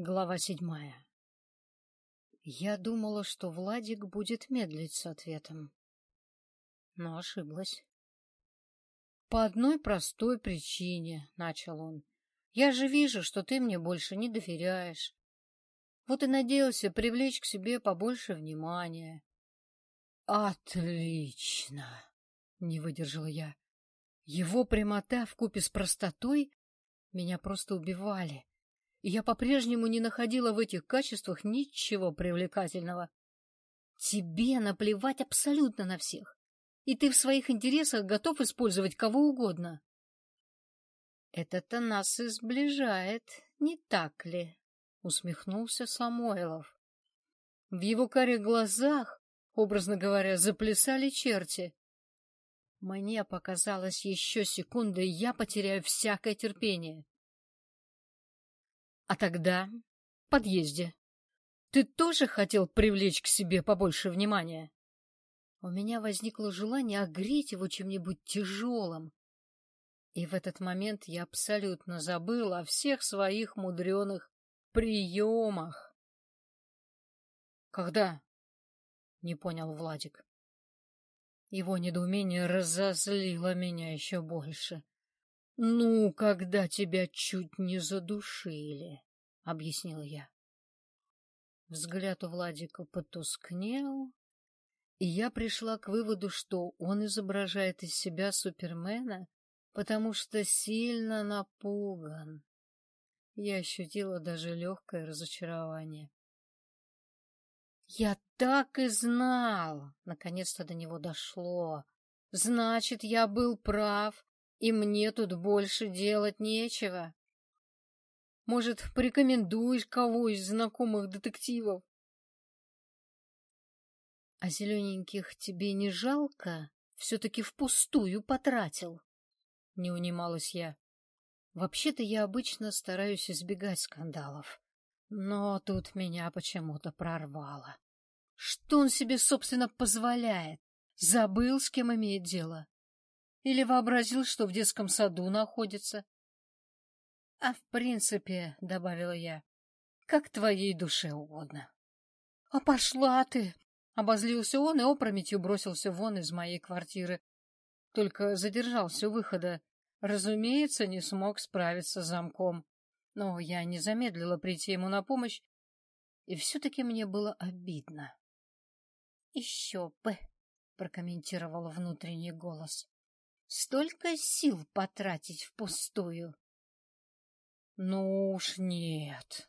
Глава седьмая Я думала, что Владик будет медлить с ответом, но ошиблась. «По одной простой причине», — начал он. «Я же вижу, что ты мне больше не доверяешь. Вот и надеялся привлечь к себе побольше внимания». «Отлично!» — не выдержала я. Его прямота вкупе с простотой меня просто убивали, я по-прежнему не находила в этих качествах ничего привлекательного. Тебе наплевать абсолютно на всех, и ты в своих интересах готов использовать кого угодно. Это-то нас и сближает, не так ли? Усмехнулся Самойлов. В его карих глазах, образно говоря, заплясали черти. Мне показалось еще секунды, я потеряю всякое терпение. А тогда, в подъезде, ты тоже хотел привлечь к себе побольше внимания? У меня возникло желание огреть его чем-нибудь тяжелым. И в этот момент я абсолютно забыл о всех своих мудреных приемах. — Когда? — не понял Владик. Его недоумение разозлило меня еще больше. — Ну, когда тебя чуть не задушили, — объяснила я. Взгляд у Владика потускнел, и я пришла к выводу, что он изображает из себя Супермена, потому что сильно напуган. Я ощутила даже легкое разочарование. Я так и знал! Наконец-то до него дошло. Значит, я был прав, и мне тут больше делать нечего. Может, порекомендуешь кого из знакомых детективов? А зелененьких тебе не жалко? Все-таки впустую потратил. Не унималась я. Вообще-то я обычно стараюсь избегать скандалов. Но тут меня почему-то прорвало. Что он себе, собственно, позволяет? Забыл, с кем имеет дело? Или вообразил, что в детском саду находится? А в принципе, — добавила я, — как твоей душе угодно. — А пошла ты! — обозлился он и опрометью бросился вон из моей квартиры. Только задержался у выхода. Разумеется, не смог справиться с замком но я не замедлила прийти ему на помощь, и все-таки мне было обидно. — Еще бы, — прокомментировал внутренний голос, — столько сил потратить впустую. — Ну уж нет,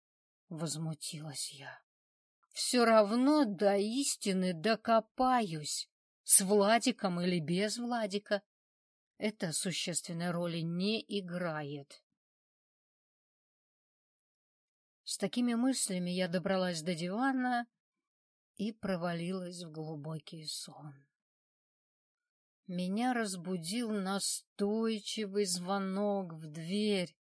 — возмутилась я. — Все равно до истины докопаюсь, с Владиком или без Владика. Это существенной роли не играет. С такими мыслями я добралась до дивана и провалилась в глубокий сон. Меня разбудил настойчивый звонок в дверь.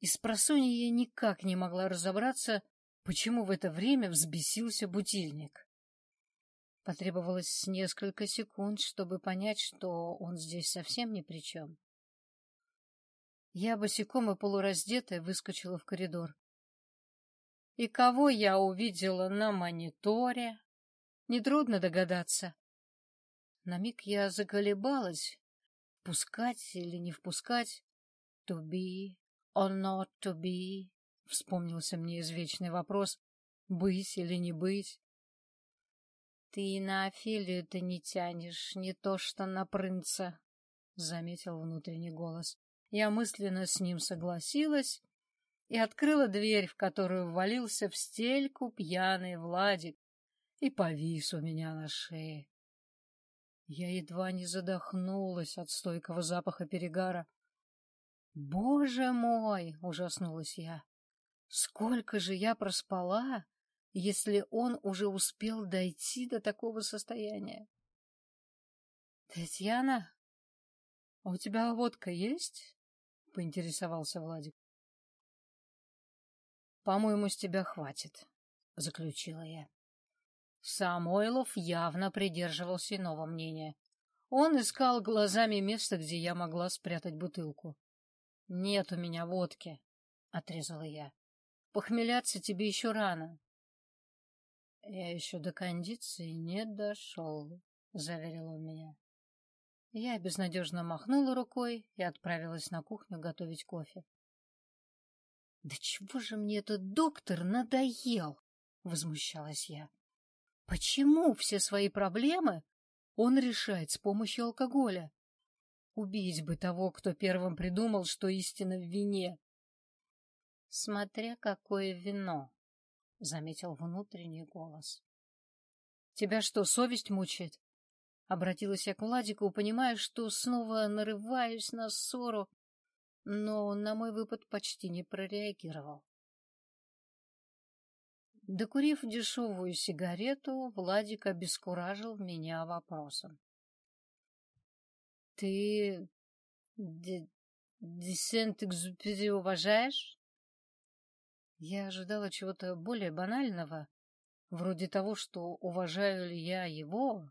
Из просонья я никак не могла разобраться, почему в это время взбесился будильник. Потребовалось несколько секунд, чтобы понять, что он здесь совсем ни при чем. Я босиком и полураздетая выскочила в коридор. И кого я увидела на мониторе? Нетрудно догадаться. На миг я заколебалась, впускать или не впускать. Be or not to be, вспомнился мне извечный вопрос, быть или не быть. Ты на Офелию-то не тянешь, не то что на принца, — заметил внутренний голос. Я мысленно с ним согласилась и открыла дверь, в которую ввалился в стельку пьяный Владик и повис у меня на шее. Я едва не задохнулась от стойкого запаха перегара. «Боже мой!» — ужаснулась я. «Сколько же я проспала, если он уже успел дойти до такого состояния?» «Татьяна, а у тебя водка есть?» — поинтересовался Владик. По-моему, с тебя хватит, — заключила я. Самойлов явно придерживался иного мнения. Он искал глазами место, где я могла спрятать бутылку. — Нет у меня водки, — отрезала я. Похмеляться тебе еще рано. — Я еще до кондиции не дошел, — заверил он меня. Я безнадежно махнула рукой и отправилась на кухню готовить кофе. — Да чего же мне этот доктор надоел? — возмущалась я. — Почему все свои проблемы он решает с помощью алкоголя? Убить бы того, кто первым придумал, что истина в вине. — Смотря какое вино, — заметил внутренний голос. — Тебя что, совесть мучает? Обратилась я к Владику, понимая, что снова нарываюсь на ссору, но он на мой выпад почти не прореагировал. Докурив дешевую сигарету, Владик обескуражил меня вопросом. — Ты Десент-Экзюпери уважаешь? Я ожидала чего-то более банального, вроде того, что уважаю ли я его.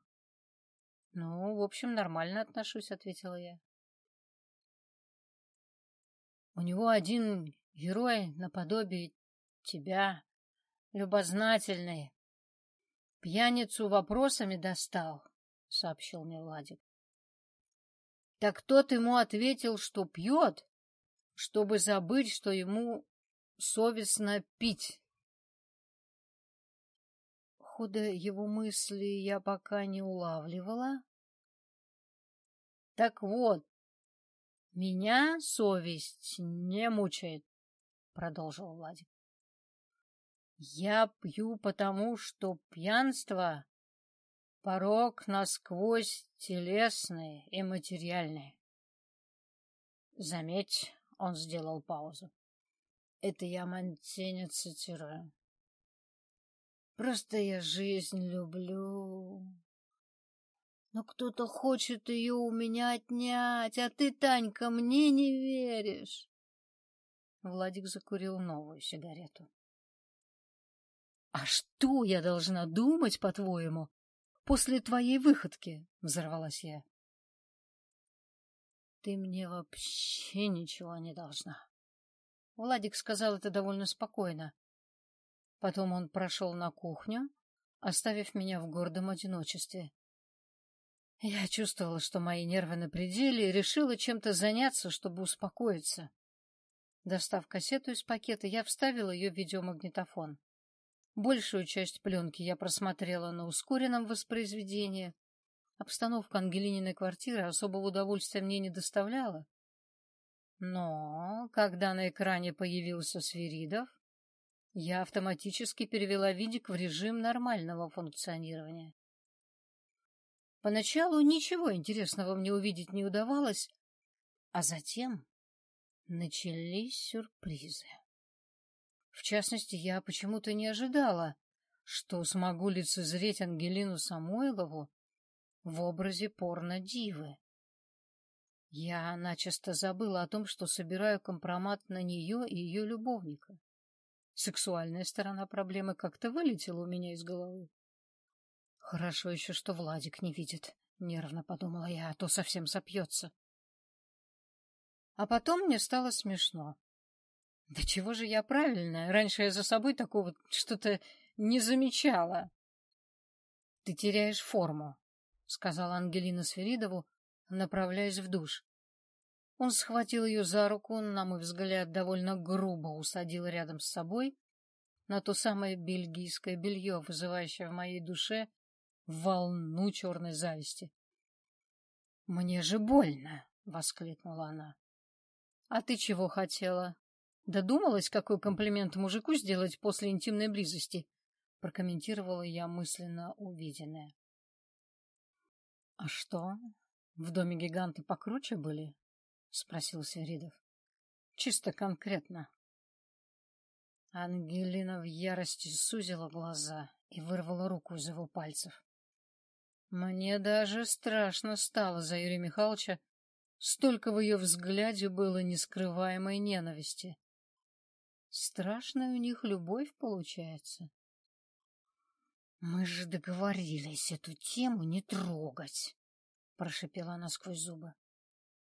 Ну, в общем, нормально отношусь, ответила я. У него один герой наподобие тебя, любознательный. Пьяницу вопросами достал, — сообщил мне Владик. Так тот ему ответил, что пьет, чтобы забыть, что ему совестно пить. Хода его мысли я пока не улавливала. Так вот, меня совесть не мучает, продолжил Владик. Я пью потому, что пьянство — порог насквозь телесный и материальный. Заметь, он сделал паузу. Это я Монтеня цитирую. Просто я жизнь люблю. Но кто-то хочет ее у меня отнять, а ты, Танька, мне не веришь. Владик закурил новую сигарету. А что я должна думать, по-твоему, после твоей выходки? Взорвалась я. Ты мне вообще ничего не должна. Владик сказал это довольно спокойно. Потом он прошел на кухню, оставив меня в гордом одиночестве. Я чувствовала, что мои нервы на пределе, и решила чем-то заняться, чтобы успокоиться. Достав кассету из пакета, я вставила ее в видеомагнитофон. Большую часть пленки я просмотрела на ускоренном воспроизведении. Обстановка Ангелининой квартиры особого удовольствия мне не доставляла. Но, когда на экране появился Свиридов, я автоматически перевела видик в режим нормального функционирования. Поначалу ничего интересного мне увидеть не удавалось, а затем начались сюрпризы. В частности, я почему-то не ожидала, что смогу лицезреть Ангелину Самойлову в образе порно-дивы. Я начисто забыла о том, что собираю компромат на нее и ее любовника. Сексуальная сторона проблемы как-то вылетела у меня из головы. Хорошо еще, что Владик не видит, — нервно подумала я, — а то совсем сопьется. А потом мне стало смешно. Да чего же я правильная? Раньше я за собой такого что-то не замечала. — Ты теряешь форму, — сказала Ангелина Сверидову, направляясь в душ. Он схватил ее за руку, на мой взгляд, довольно грубо усадил рядом с собой на то самое бельгийское белье, вызывающее в моей душе волну черной зависти. — Мне же больно! — воскликнула она. — А ты чего хотела? Додумалась, какой комплимент мужику сделать после интимной близости? — прокомментировала я мысленно увиденное. — А что, в доме гиганты покруче были? — спросил Сверидов. — Чисто конкретно. Ангелина в ярости сузила глаза и вырвала руку из его пальцев. Мне даже страшно стало за Юрия Михайловича, столько в ее взгляде было нескрываемой ненависти. Страшная у них любовь получается. Мы же договорились эту тему не трогать, прошипела она сквозь зубы.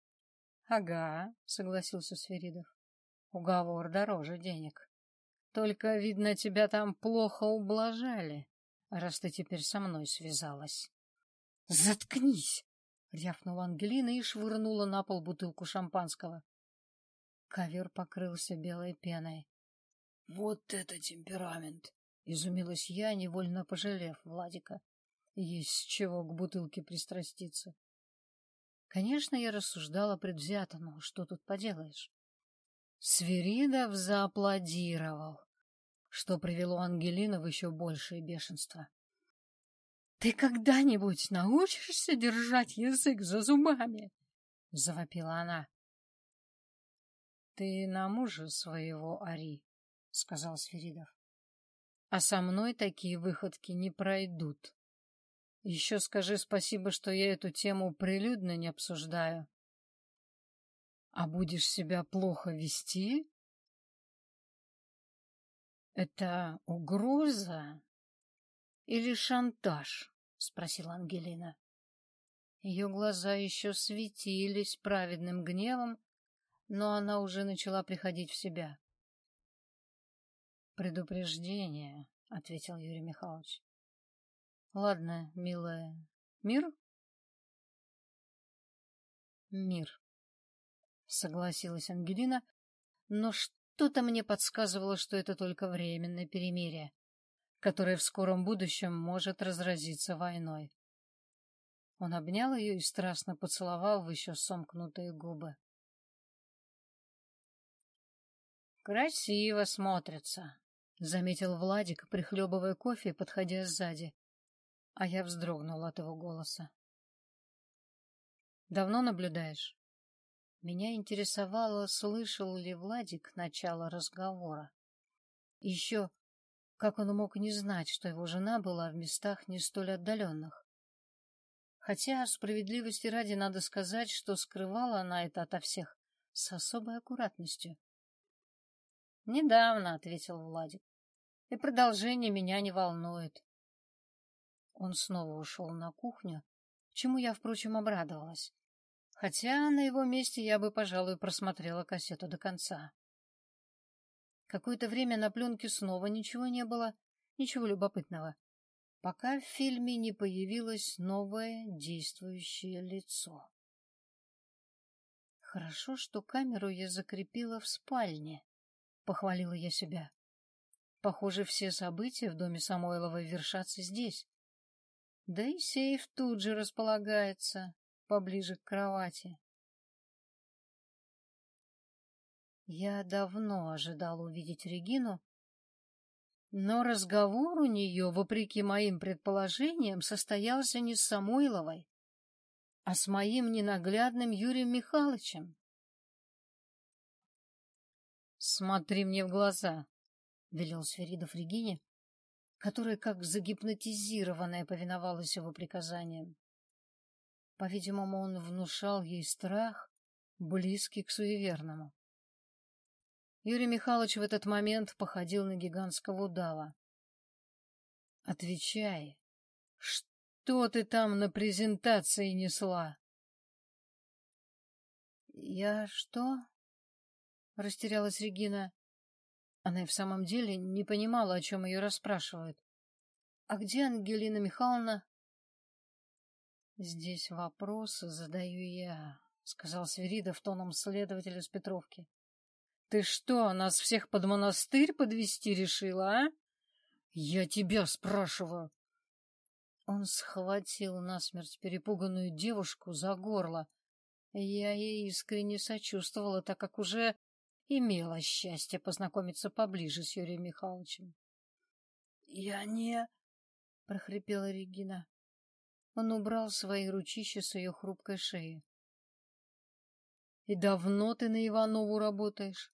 — Ага, — согласился Сверидов. — Уговор дороже денег. Только, видно, тебя там плохо ублажали, раз ты теперь со мной связалась. — Заткнись! — рявкнула Ангелина и швырнула на пол бутылку шампанского. Ковер покрылся белой пеной. — Вот это темперамент! — изумилась я, невольно пожалев Владика. Есть с чего к бутылке пристраститься. Конечно, я рассуждала предвзято, но что тут поделаешь? Свиридов зааплодировал, что привело Ангелину в еще большее бешенство. — Ты когда-нибудь научишься держать язык за зубами? — завопила она. — Ты на мужа своего ори, — сказал Свиридов. — А со мной такие выходки не пройдут. Еще скажи спасибо, что я эту тему прилюдно не обсуждаю. А будешь себя плохо вести? Это угроза или шантаж? Спросила Ангелина. Ее глаза еще светились праведным гневом, но она уже начала приходить в себя. «Предупреждение», — ответил Юрий Михайлович. «Ладно, милая, мир?» «Мир», согласилась Ангелина, но что-то мне подсказывало, что это только временное перемирие, которое в скором будущем может разразиться войной. Он обнял ее и страстно поцеловал в еще сомкнутые губы. «Красиво смотрится», — заметил Владик, прихлебывая кофе, подходя сзади. А я вздрогнула от его голоса. «Давно наблюдаешь?» Меня интересовало, слышал ли Владик начало разговора. еще, как он мог не знать, что его жена была в местах не столь отдаленных. Хотя, справедливости ради, надо сказать, что скрывала она это ото всех с особой аккуратностью. — Недавно, — ответил Владик, — и продолжение меня не волнует. Он снова ушел на кухню, чему я, впрочем, обрадовалась хотя на его месте я бы, пожалуй, просмотрела кассету до конца. Какое-то время на пленке снова ничего не было, ничего любопытного, пока в фильме не появилось новое действующее лицо. Хорошо, что камеру я закрепила в спальне, — похвалила я себя. Похоже, все события в доме Самойловой вершатся здесь. Да и сейф тут же располагается, поближе к кровати. Я давно ожидал увидеть Регину, но разговор у нее, вопреки моим предположениям, состоялся не с Самойловой, а с моим ненаглядным Юрием Михайловичем. «Смотри мне в глаза», — велел Сверидов Регине, которая, как загипнотизированная, повиновалась его приказаниям. По-видимому, он внушал ей страх, близкий к суеверному. Юрий Михайлович в этот момент походил на гигантского удава. — Отвечай, что ты там на презентации несла? — Я что? — растерялась Регина. Она и в самом деле не понимала, о чем ее расспрашивают. — А где Ангелина Михайловна? Здесь вопросы задаю я, сказал Свиридов тоном следователя с Петровки. Ты что, нас всех под монастырь подвести решила, а? Я тебя спрашиваю. Он схватил насмерть перепуганную девушку за горло. Я ей искренне сочувствовала, так как уже имела счастье познакомиться поближе с Юрием Михайловичем. — Я не... — прохрипела Регина. Он убрал свои ручища с ее хрупкой шеи. — И давно ты на Иванову работаешь?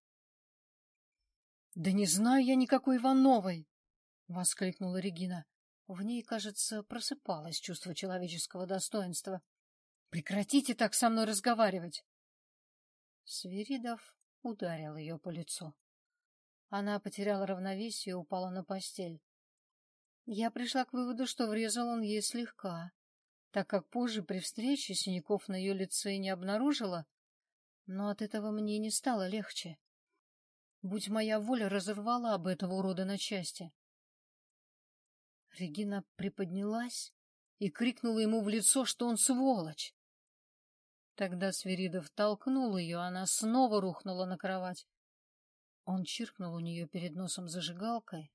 — Да не знаю я никакой Ивановой! — воскликнула Регина. В ней, кажется, просыпалось чувство человеческого достоинства. — Прекратите так со мной разговаривать! Свиридов ударил ее по лицу. Она потеряла равновесие и упала на постель. Я пришла к выводу, что врезал он ей слегка так как позже при встрече синяков на ее лице не обнаружила, но от этого мне не стало легче. Будь моя воля, разорвала бы этого урода на части. Регина приподнялась и крикнула ему в лицо, что он сволочь. Тогда Свиридов толкнул ее, она снова рухнула на кровать. Он чиркнул у нее перед носом зажигалкой,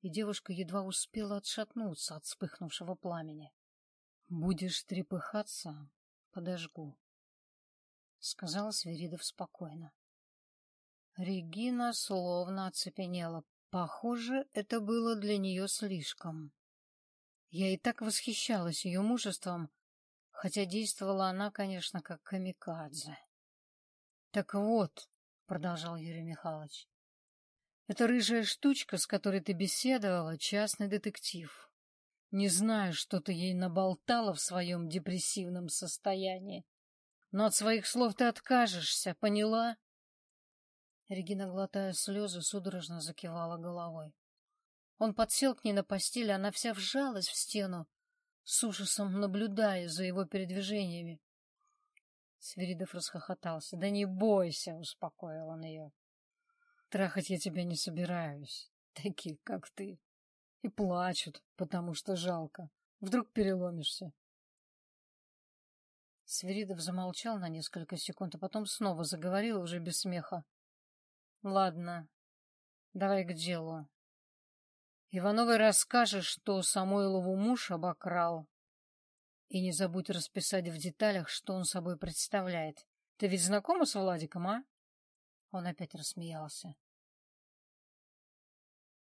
и девушка едва успела отшатнуться от вспыхнувшего пламени. — Будешь трепыхаться — подожгу, — сказал Свиридов спокойно. Регина словно оцепенела. Похоже, это было для нее слишком. Я и так восхищалась ее мужеством, хотя действовала она, конечно, как камикадзе. — Так вот, — продолжал Юрий Михайлович, — эта рыжая штучка, с которой ты беседовала, частный детектив. Не знаю, что ты ей наболтала в своем депрессивном состоянии, но от своих слов ты откажешься, поняла? Регина, глотая слезы, судорожно закивала головой. Он подсел к ней на постель, она вся вжалась в стену, с ужасом наблюдая за его передвижениями. Свиридов расхохотался. — Да не бойся, — успокоил он ее. — Трахать я тебя не собираюсь, таких, как ты. И плачут, потому что жалко. Вдруг переломишься. Свиридов замолчал на несколько секунд, а потом снова заговорил уже без смеха. Ладно, давай к делу. Ивановой расскажешь, что Самойлову муж обокрал. И не забудь расписать в деталях, что он собой представляет. Ты ведь знакома с Владиком, а? Он опять рассмеялся.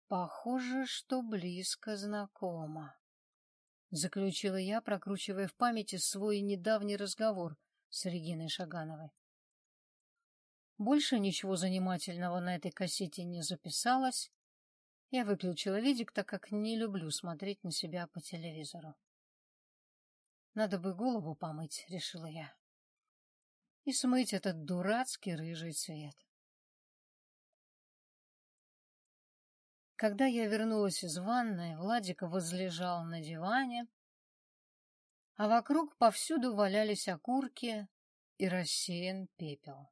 Похоже, что близко знакома. Заключила я, прокручивая в памяти свой недавний разговор с Региной Шагановой. Больше ничего занимательного на этой кассете не записалось. Я выключила видик, так как не люблю смотреть на себя по телевизору. Надо бы голову помыть, решила я. И смыть этот дурацкий рыжий цвет. Когда я вернулась из ванной, Владика возлежал на диване, а вокруг повсюду валялись окурки и рассеян пепел.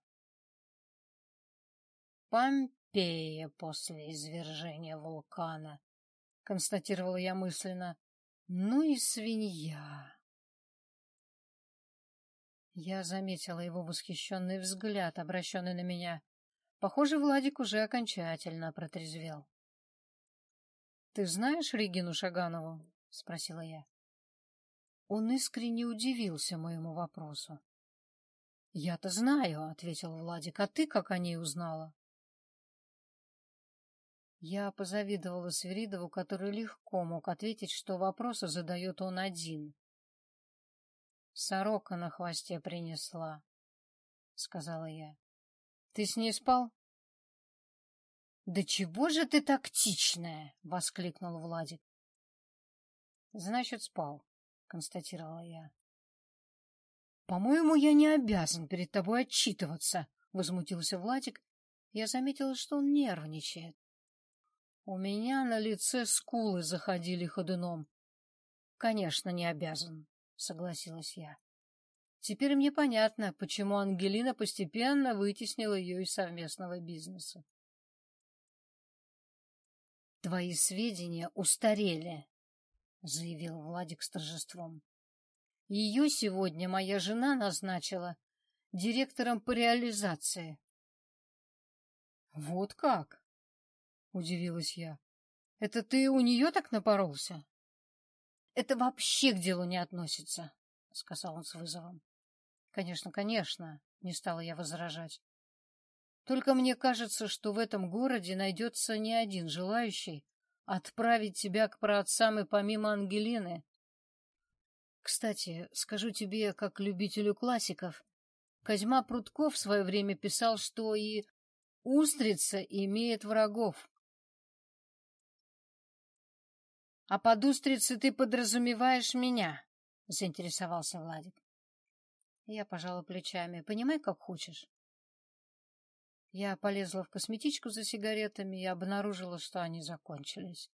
Помпея после извержения вулкана, констатировала я мысленно. Ну и свинья. Я заметила его восхищенный взгляд, обращенный на меня. Похоже, Владик уже окончательно протрезвел. — Ты знаешь Регину Шаганову? — спросила я. Он искренне удивился моему вопросу. — Я-то знаю, — ответил Владик, — а ты как о ней узнала? Я позавидовала Свиридову, который легко мог ответить, что вопросы задает он один. «Сорока на хвосте принесла», — сказала я. «Ты с ней спал?» «Да чего же ты тактичная?» — воскликнул Владик. «Значит, спал», — констатировала я. «По-моему, я не обязан перед тобой отчитываться», — возмутился Владик. Я заметила, что он нервничает. У меня на лице скулы заходили ходуном. — Конечно, не обязан, — согласилась я. Теперь мне понятно, почему Ангелина постепенно вытеснила ее из совместного бизнеса. — Твои сведения устарели, — заявил Владик с торжеством. — Ее сегодня моя жена назначила директором по реализации. — Вот как? Удивилась я. Это ты у нее так напоролся? Это вообще к делу не относится, сказал он с вызовом. Конечно, конечно, не стала я возражать. Только мне кажется, что в этом городе найдется не один желающий отправить тебя к праотцам и помимо Ангелины. Кстати, скажу тебе, как любителю классиков, Козьма Прутков в свое время писал, что и устрица имеет врагов. — А под устрицей ты подразумеваешь меня? — заинтересовался Владик. Я пожала плечами. — Понимай, как хочешь. Я полезла в косметичку за сигаретами и обнаружила, что они закончились.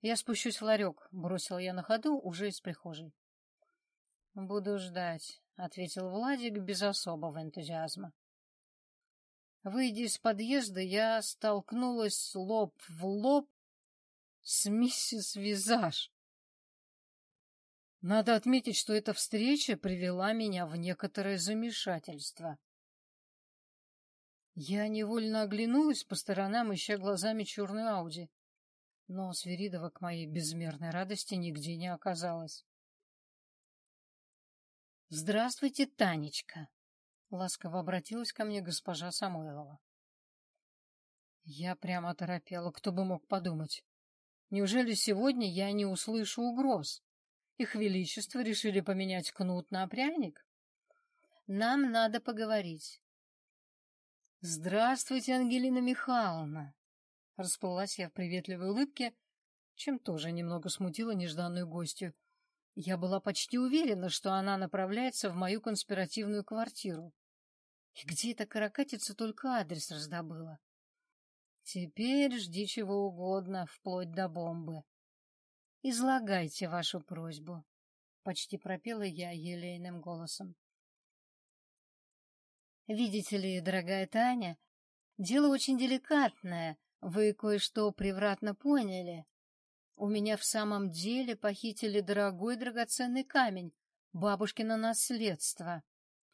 Я спущусь в ларек, бросила я на ходу уже из прихожей. — Буду ждать, — ответил Владик без особого энтузиазма. Выйдя из подъезда, я столкнулась лоб в лоб с миссис Визаж. Надо отметить, что эта встреча привела меня в некоторое замешательство. Я невольно оглянулась по сторонам, ища глазами черную Ауди, но Сверидова к моей безмерной радости нигде не оказалось. «Здравствуйте, Танечка!» — ласково обратилась ко мне госпожа Самойлова. Я прямо оторопела, кто бы мог подумать. Неужели сегодня я не услышу угроз? Их Величество решили поменять кнут на пряник? Нам надо поговорить. Здравствуйте, Ангелина Михайловна! Расплылась я в приветливой улыбке, чем тоже немного смутила нежданную гостью. Я была почти уверена, что она направляется в мою конспиративную квартиру. И где эта каракатица только адрес раздобыла? Теперь жди чего угодно, вплоть до бомбы. Излагайте вашу просьбу, — почти пропела я елейным голосом. Видите ли, дорогая Таня, дело очень деликатное, вы кое-что превратно поняли. У меня в самом деле похитили дорогой драгоценный камень, бабушкино наследство.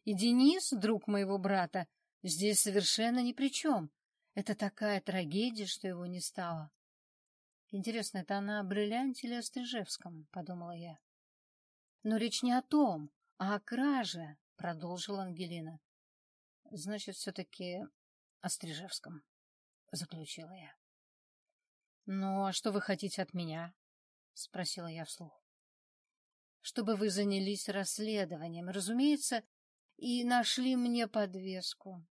И Денис, друг моего брата, здесь совершенно ни при чем. Это такая трагедия, что его не стало. Интересно, это она о бриллианте или о Стрижевском, — подумала я. Но речь не о том, а о краже, — продолжила Ангелина. Значит, все-таки о Стрижевском, — заключила я. Ну, а что вы хотите от меня? — спросила я вслух. Чтобы вы занялись расследованием, разумеется, и нашли мне подвеску.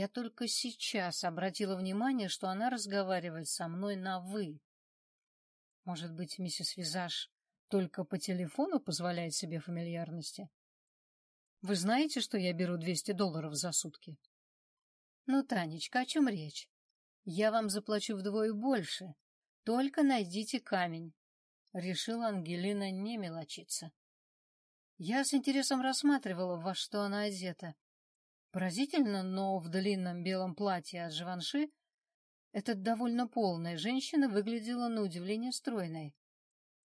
Я только сейчас обратила внимание, что она разговаривает со мной на «вы». Может быть, миссис Визаж только по телефону позволяет себе фамильярности? Вы знаете, что я беру 200 долларов за сутки? Ну, Танечка, о чем речь? Я вам заплачу вдвое больше. Только найдите камень. Решила Ангелина не мелочиться. Я с интересом рассматривала, во что она одета. Поразительно, но в длинном белом платье от Живанши эта довольно полная женщина выглядела на удивление стройной.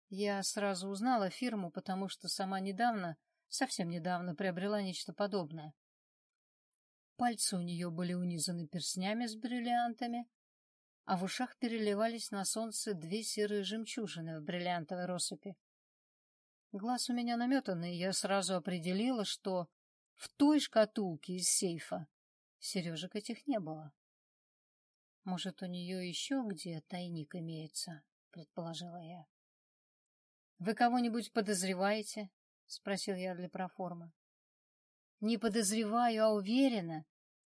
Я сразу узнала фирму, потому что сама недавно, совсем недавно, приобрела нечто подобное. Пальцы у нее были унизаны перстнями с бриллиантами, а в ушах переливались на солнце две серые жемчужины в бриллиантовой россыпи. Глаз у меня наметанный, я сразу определила, что в той шкатулке из сейфа сережек этих не было. Может, у нее еще где тайник имеется, предположила я. Вы кого-нибудь подозреваете? спросил я для проформы. Не подозреваю, а уверена,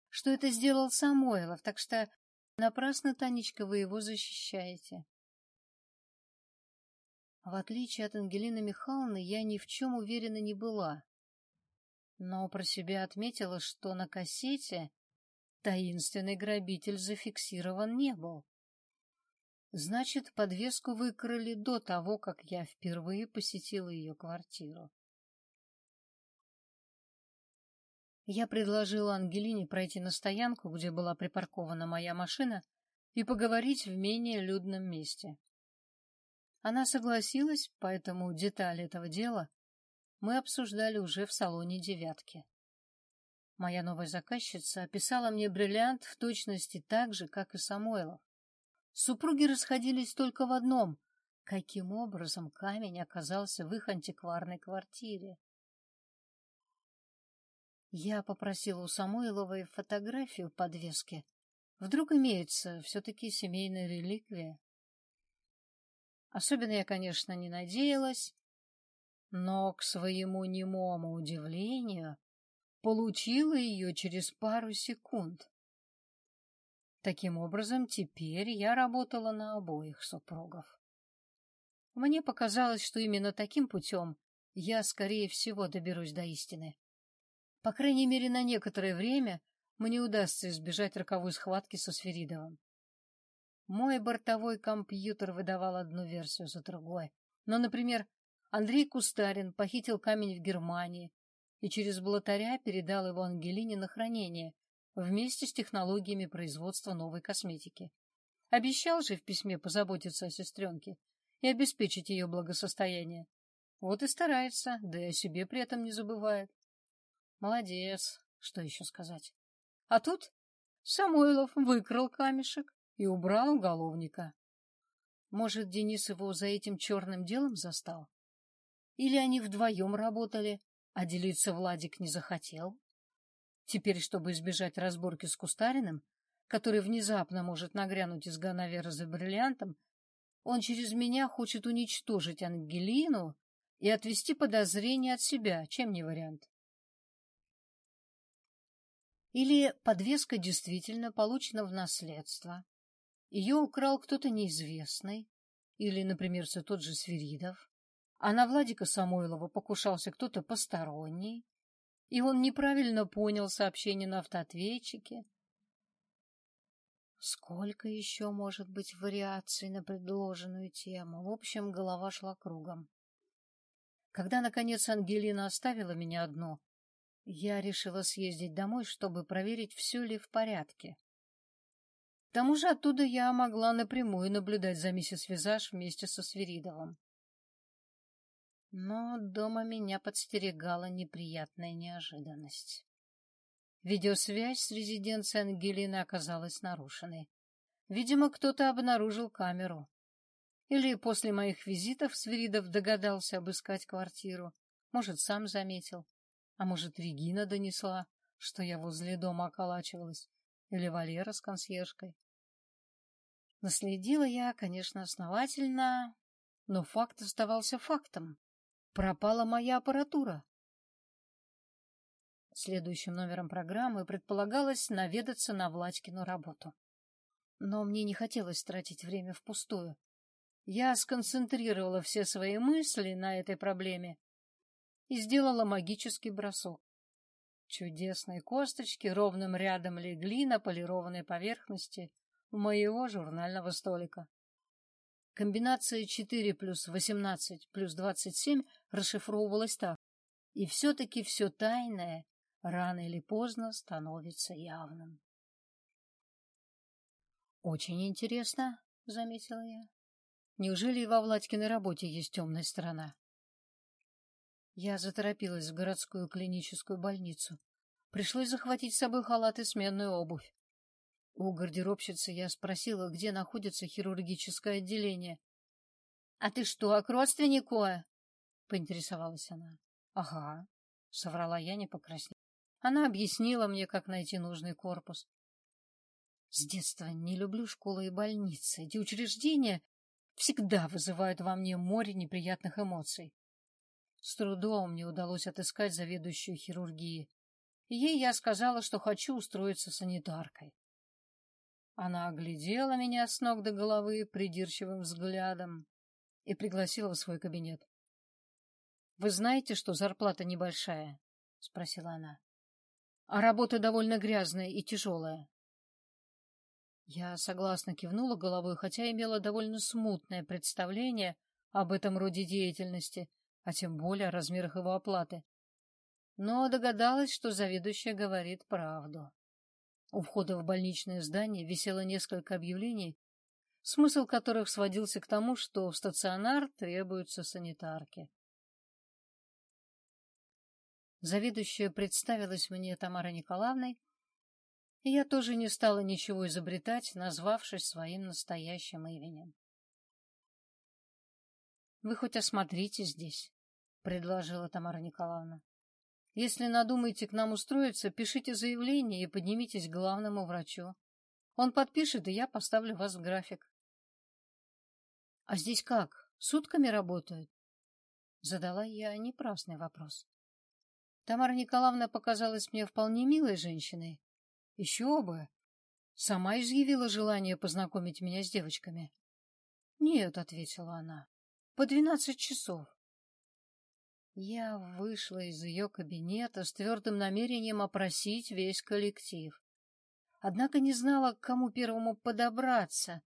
что это сделал Самойлов, так что напрасно, Танечка, вы его защищаете. В отличие от Ангелины Михайловны, я ни в чем уверена не была но про себя отметила, что на кассете таинственный грабитель зафиксирован не был. Значит, подвеску выкрали до того, как я впервые посетила ее квартиру. Я предложила Ангелине пройти на стоянку, где была припаркована моя машина, и поговорить в менее людном месте. Она согласилась, поэтому детали этого дела мы обсуждали уже в салоне «девятки». Моя новая заказчица описала мне бриллиант в точности так же, как и Самойлов. Супруги расходились только в одном — каким образом камень оказался в их антикварной квартире. Я попросила у Самойловой фотографию подвески. Вдруг имеется все-таки семейная реликвия. Особенно я, конечно, не надеялась, но, к своему немому удивлению, получила ее через пару секунд. Таким образом, теперь я работала на обоих супругов. Мне показалось, что именно таким путем я, скорее всего, доберусь до истины. По крайней мере, на некоторое время мне удастся избежать роковой схватки со Сферидовым. Мой бортовой компьютер выдавал одну версию за другой. Но, например, Андрей Кустарин похитил камень в Германии и через блатаря передал его Ангелине на хранение, вместе с технологиями производства новой косметики. Обещал же в письме позаботиться о сестренке и обеспечить ее благосостояние. Вот и старается, да и о себе при этом не забывает. Молодец, что еще сказать. А тут Самойлов выкрал камешек и убрал уголовника. Может, Денис его за этим черным делом застал? Или они вдвоем работали, а делиться Владик не захотел? Теперь, чтобы избежать разборки с Кустариным, который внезапно может нагрянуть из Ганавера за бриллиантом, он через меня хочет уничтожить Ангелину и отвести подозрения от себя, чем не вариант. Или подвеска действительно получена в наследство. Ее украл кто-то неизвестный, или, например, все тот же Свиридов, а на Владика Самойлова покушался кто-то посторонний, и он неправильно понял сообщение на автоответчике. Сколько еще может быть вариаций на предложенную тему? В общем, голова шла кругом. Когда, наконец, Ангелина оставила меня одну, я решила съездить домой, чтобы проверить, все ли в порядке. К тому же оттуда я могла напрямую наблюдать за миссис Визаж вместе со Свиридовым. Но дома меня подстерегала неприятная неожиданность. Видеосвязь с резиденцией Ангелины оказалась нарушенной. Видимо, кто-то обнаружил камеру. Или после моих визитов Свиридов догадался обыскать квартиру. Может, сам заметил. А может, Регина донесла, что я возле дома околачивалась. Или Валера с консьержкой. Наследила я, конечно, основательно, но факт оставался фактом. Пропала моя аппаратура. Следующим номером программы предполагалось наведаться на Владькину работу. Но мне не хотелось тратить время впустую. Я сконцентрировала все свои мысли на этой проблеме и сделала магический бросок. Чудесные косточки ровным рядом легли на полированной поверхности моего журнального столика. Комбинация 4 плюс 18 плюс 27 расшифровывалась так. И все-таки все тайное рано или поздно становится явным. «Очень интересно», — заметила я. «Неужели и во Владькиной работе есть темная сторона?» Я заторопилась в городскую клиническую больницу. Пришлось захватить с собой халат и сменную обувь. У гардеробщицы я спросила, где находится хирургическое отделение. — А ты что, к родственнику? — поинтересовалась она. — Ага, — соврала я, не покраснев. Она объяснила мне, как найти нужный корпус. С детства не люблю школы и больницы. Эти учреждения всегда вызывают во мне море неприятных эмоций. С трудом мне удалось отыскать заведующую хирургии. Ей я сказала, что хочу устроиться санитаркой. Она оглядела меня с ног до головы придирчивым взглядом и пригласила в свой кабинет. — Вы знаете, что зарплата небольшая? — спросила она. — А работа довольно грязная и тяжелая. Я согласно кивнула головой, хотя имела довольно смутное представление об этом роде деятельности, а тем более о размерах его оплаты. Но догадалась, что заведующая говорит правду. У входа в больничное здание висело несколько объявлений, смысл которых сводился к тому, что в стационар требуются санитарки. Заведующая представилась мне Тамарой Николаевной, и я тоже не стала ничего изобретать, назвавшись своим настоящим именем. — Вы хоть осмотрите здесь, — предложила Тамара Николаевна. Если надумаете к нам устроиться, пишите заявление и поднимитесь к главному врачу. Он подпишет, и я поставлю вас в график. — А здесь как? Сутками работают? Задала я непраздный вопрос. Тамара Николаевна показалась мне вполне милой женщиной. Еще бы! Сама изъявила желание познакомить меня с девочками. — Нет, — ответила она, — по двенадцать часов. Я вышла из ее кабинета с твердым намерением опросить весь коллектив. Однако не знала, к кому первому подобраться.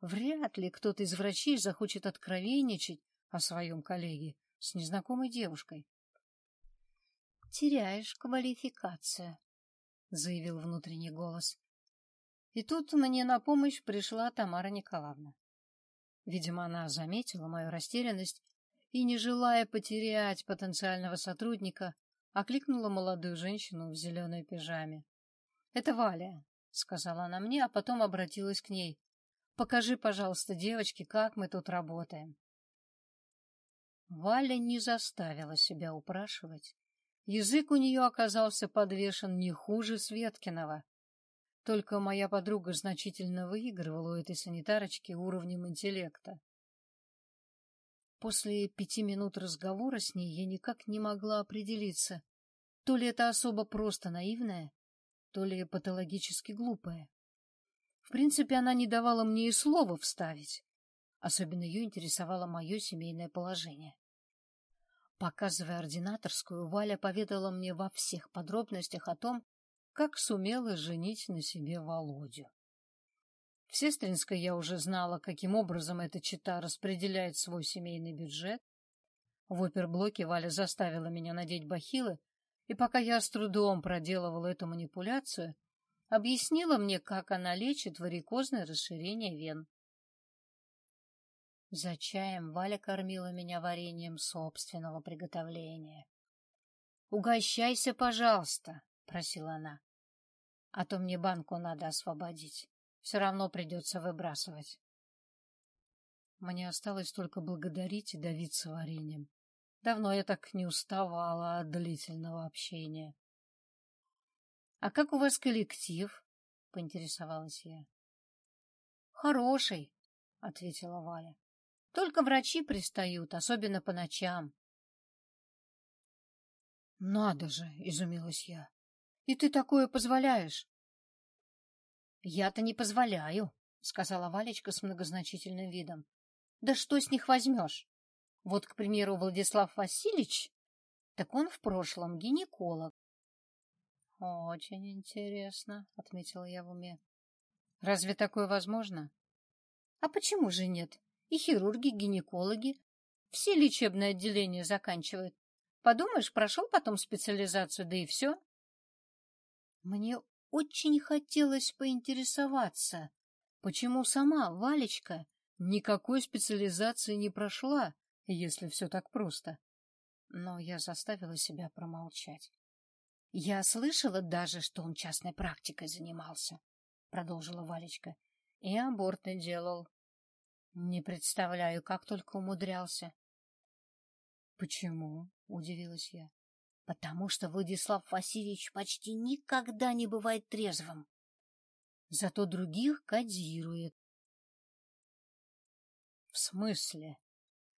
Вряд ли кто-то из врачей захочет откровенничать о своем коллеге с незнакомой девушкой. Теряешь квалификацию. — заявил внутренний голос. И тут мне на помощь пришла Тамара Николаевна. Видимо, она заметила мою растерянность и, не желая потерять потенциального сотрудника, окликнула молодую женщину в зеленой пижаме. — Это Валя, — сказала она мне, а потом обратилась к ней. — Покажи, пожалуйста, девочке, как мы тут работаем. Валя не заставила себя упрашивать. Язык у нее оказался подвешен не хуже Светкиного. Только моя подруга значительно выигрывала у этой санитарочки уровнем интеллекта. После пяти минут разговора с ней я никак не могла определиться, то ли это особо просто наивная, то ли патологически глупая. В принципе, она не давала мне и слова вставить. Особенно ее интересовало мое семейное положение. Показывая ординаторскую, Валя поведала мне во всех подробностях о том, как сумела женить на себе Володю. В Сестринской я уже знала, каким образом эта чита распределяет свой семейный бюджет. В оперблоке Валя заставила меня надеть бахилы, и пока я с трудом проделывала эту манипуляцию, объяснила мне, как она лечит варикозное расширение вен. За чаем Валя кормила меня вареньем собственного приготовления. — Угощайся, пожалуйста, — просила она. — А то мне банку надо освободить. Все равно придется выбрасывать. Мне осталось только благодарить и давиться вареньем. Давно я так не уставала от длительного общения. — А как у вас коллектив? — поинтересовалась я. — Хороший, — ответила Валя. Только врачи пристают, особенно по ночам. Надо же, изумилась я. И ты такое позволяешь? Я-то не позволяю, сказала Валечка с многозначительным видом. Да что с них возьмешь? Вот, к примеру, Владислав Васильевич, так он в прошлом гинеколог. Очень интересно, отметила я в уме. Разве такое возможно? А почему же нет? и хирурги, гинекологи. Все лечебные отделения заканчивают. Подумаешь, прошел потом специализацию, да и все. Мне очень хотелось поинтересоваться, почему сама Валечка никакой специализации не прошла, если все так просто. Но я заставила себя промолчать. — Я слышала даже, что он частной практикой занимался, — продолжила Валечка, — и аборты делал. Не представляю, как только умудрялся. Почему? удивилась я. Потому что Владислав Васильевич почти никогда не бывает трезвым. Зато других кодирует. В смысле?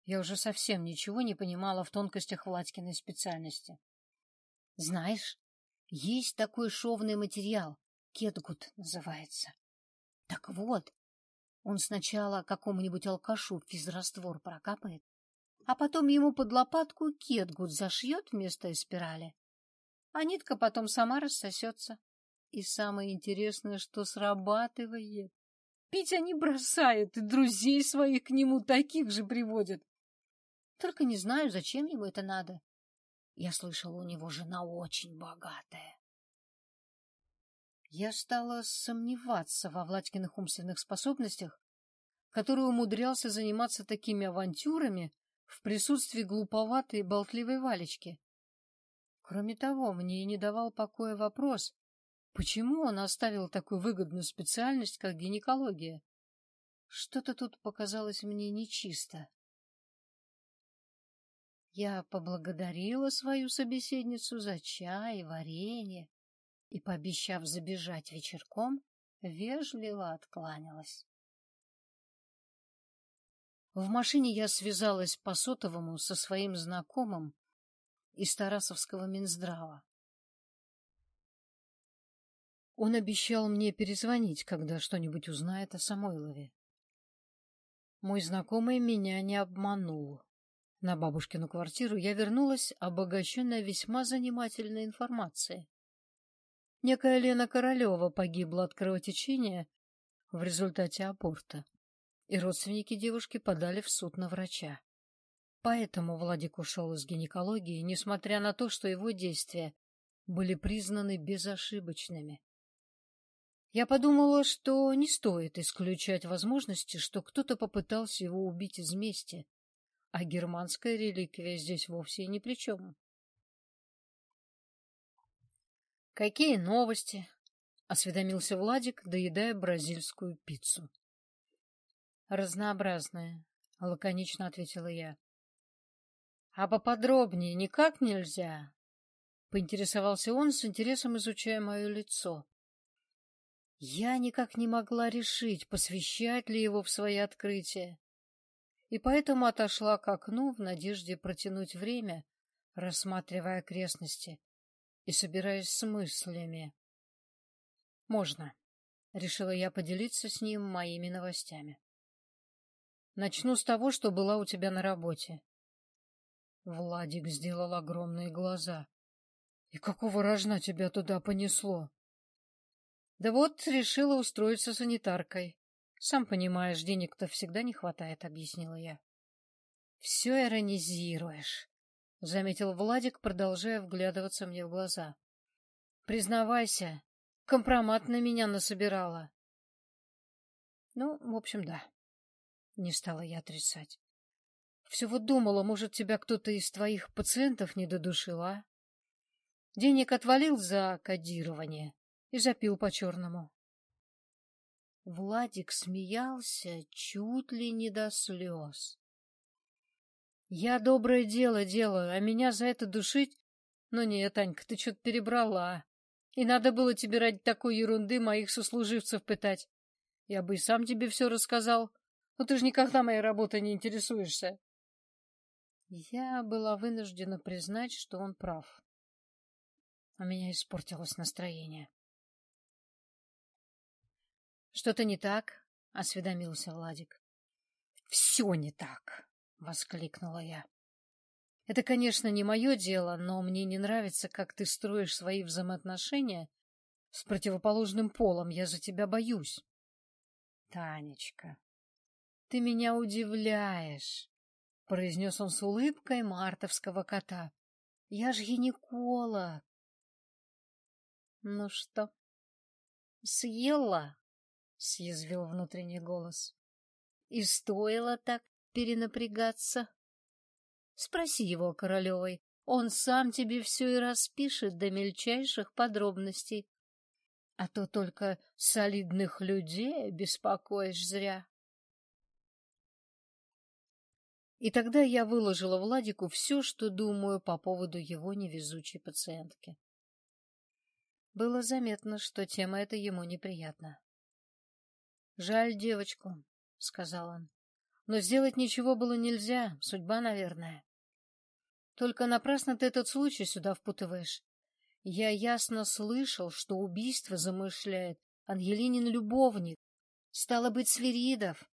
Я уже совсем ничего не понимала в тонкостях Владькиной специальности. Знаешь, есть такой шовный материал, кетгут называется. Так вот, он сначала какому-нибудь алкашу физраствор прокапает, а потом ему под лопатку кетгут зашьет вместо спирали, а нитка потом сама рассосется. И самое интересное, что срабатывает. Пить они бросают, и друзей своих к нему таких же приводят. Только не знаю, зачем ему это надо. Я слышала, у него жена очень богатая. Я стала сомневаться во Владькиных умственных способностях, который умудрялся заниматься такими авантюрами в присутствии глуповатой и болтливой Валечки. Кроме того, мне и не давал покоя вопрос, почему он оставил такую выгодную специальность, как гинекология. Что-то тут показалось мне нечисто. Я поблагодарила свою собеседницу за чай и варенье, и, пообещав забежать вечерком, вежливо откланялась. В машине я связалась по сотовому со своим знакомым из Тарасовского Минздрава. Он обещал мне перезвонить, когда что-нибудь узнает о Самойлове. Мой знакомый меня не обманул. На бабушкину квартиру я вернулась, обогащенная весьма занимательной информацией. Некая Лена Королева погибла от кровотечения в результате аборта, и родственники девушки подали в суд на врача. Поэтому Владик ушел из гинекологии, несмотря на то, что его действия были признаны безошибочными. Я подумала, что не стоит исключать возможности, что кто-то попытался его убить из мести, а германская реликвия здесь вовсе ни при чем. «Какие новости?» — осведомился Владик, доедая бразильскую пиццу. «Разнообразные», — лаконично ответила я. «А поподробнее никак нельзя?» — поинтересовался он с интересом, изучая мое лицо. Я никак не могла решить, посвящать ли его в свои открытия, и поэтому отошла к окну в надежде протянуть время, рассматривая окрестности и собираясь с мыслями. «Можно», — решила я поделиться с ним моими новостями. «Начну с того, что была у тебя на работе». Владик сделал огромные глаза. «И какого рожна тебя туда понесло?» Да вот решила устроиться санитаркой. Сам понимаешь, денег-то всегда не хватает, объяснила я. Все иронизируешь, заметил Владик, продолжая вглядываться мне в глаза. Признавайся, компромат на меня насобирала. Ну, в общем, да. Не стала я отрицать. Все вот думала, может, тебя кто-то из твоих пациентов не додушил, а? Денег отвалил за кодирование и запил по-черному. Владик смеялся чуть ли не до слез. Я доброе дело делаю, а меня за это душить? Ну нет, Анька, ты что-то перебрала. И надо было тебе ради такой ерунды моих сослуживцев пытать. Я бы и сам тебе все рассказал. Но ты же никогда моей работой не интересуешься. Я была вынуждена признать, что он прав. У меня испортилось настроение. — Что-то не так? — осведомился Владик. — Все не так! — воскликнула я. — Это, конечно, не мое дело, но мне не нравится, как ты строишь свои взаимоотношения с противоположным полом. Я за тебя боюсь. — Танечка, ты меня удивляешь, — произнес он с улыбкой мартовского кота. — Я ж гинеколог. — Ну что, съела? — съязвил внутренний голос. — И стоило так перенапрягаться? Спроси его, Королевой, он сам тебе все и распишет до мельчайших подробностей. А то только солидных людей беспокоишь зря. И тогда я выложила Владику все, что думаю по поводу его невезучей пациентки. Было заметно, что тема эта ему неприятна. Жаль девочку, — сказал он. Но сделать ничего было нельзя, судьба, наверное. Только напрасно ты этот случай сюда впутываешь. Я ясно слышал, что убийство замышляет Ангелинин любовник, стало быть, Свиридов.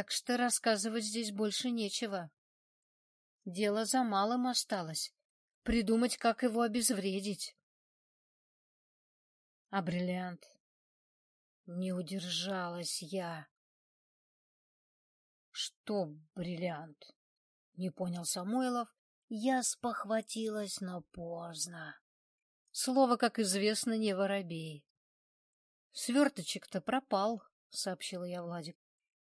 Так что рассказывать здесь больше нечего. Дело за малым осталось. Придумать, как его обезвредить. А бриллиант? Не удержалась я. Что бриллиант? Не понял Самойлов. Я спохватилась, но поздно. Слово, как известно, не воробей. Сверточек-то пропал, сообщила я Владик.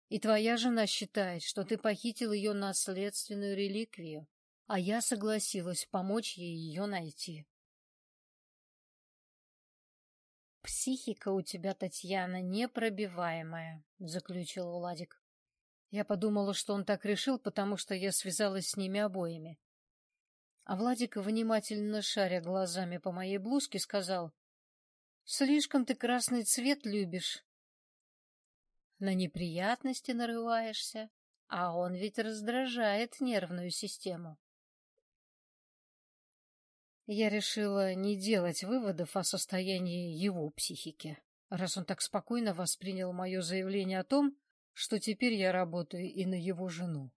И твоя жена считает, что ты похитил ее наследственную реликвию, а я согласилась помочь ей ее найти. «Психика у тебя, Татьяна, непробиваемая», — заключил Владик. Я подумала, что он так решил, потому что я связалась с ними обоими. А Владик, внимательно шаря глазами по моей блузке, сказал, «Слишком ты красный цвет любишь. На неприятности нарываешься, а он ведь раздражает нервную систему». Я решила не делать выводов о состоянии его психики, раз он так спокойно воспринял мое заявление о том, что теперь я работаю и на его жену.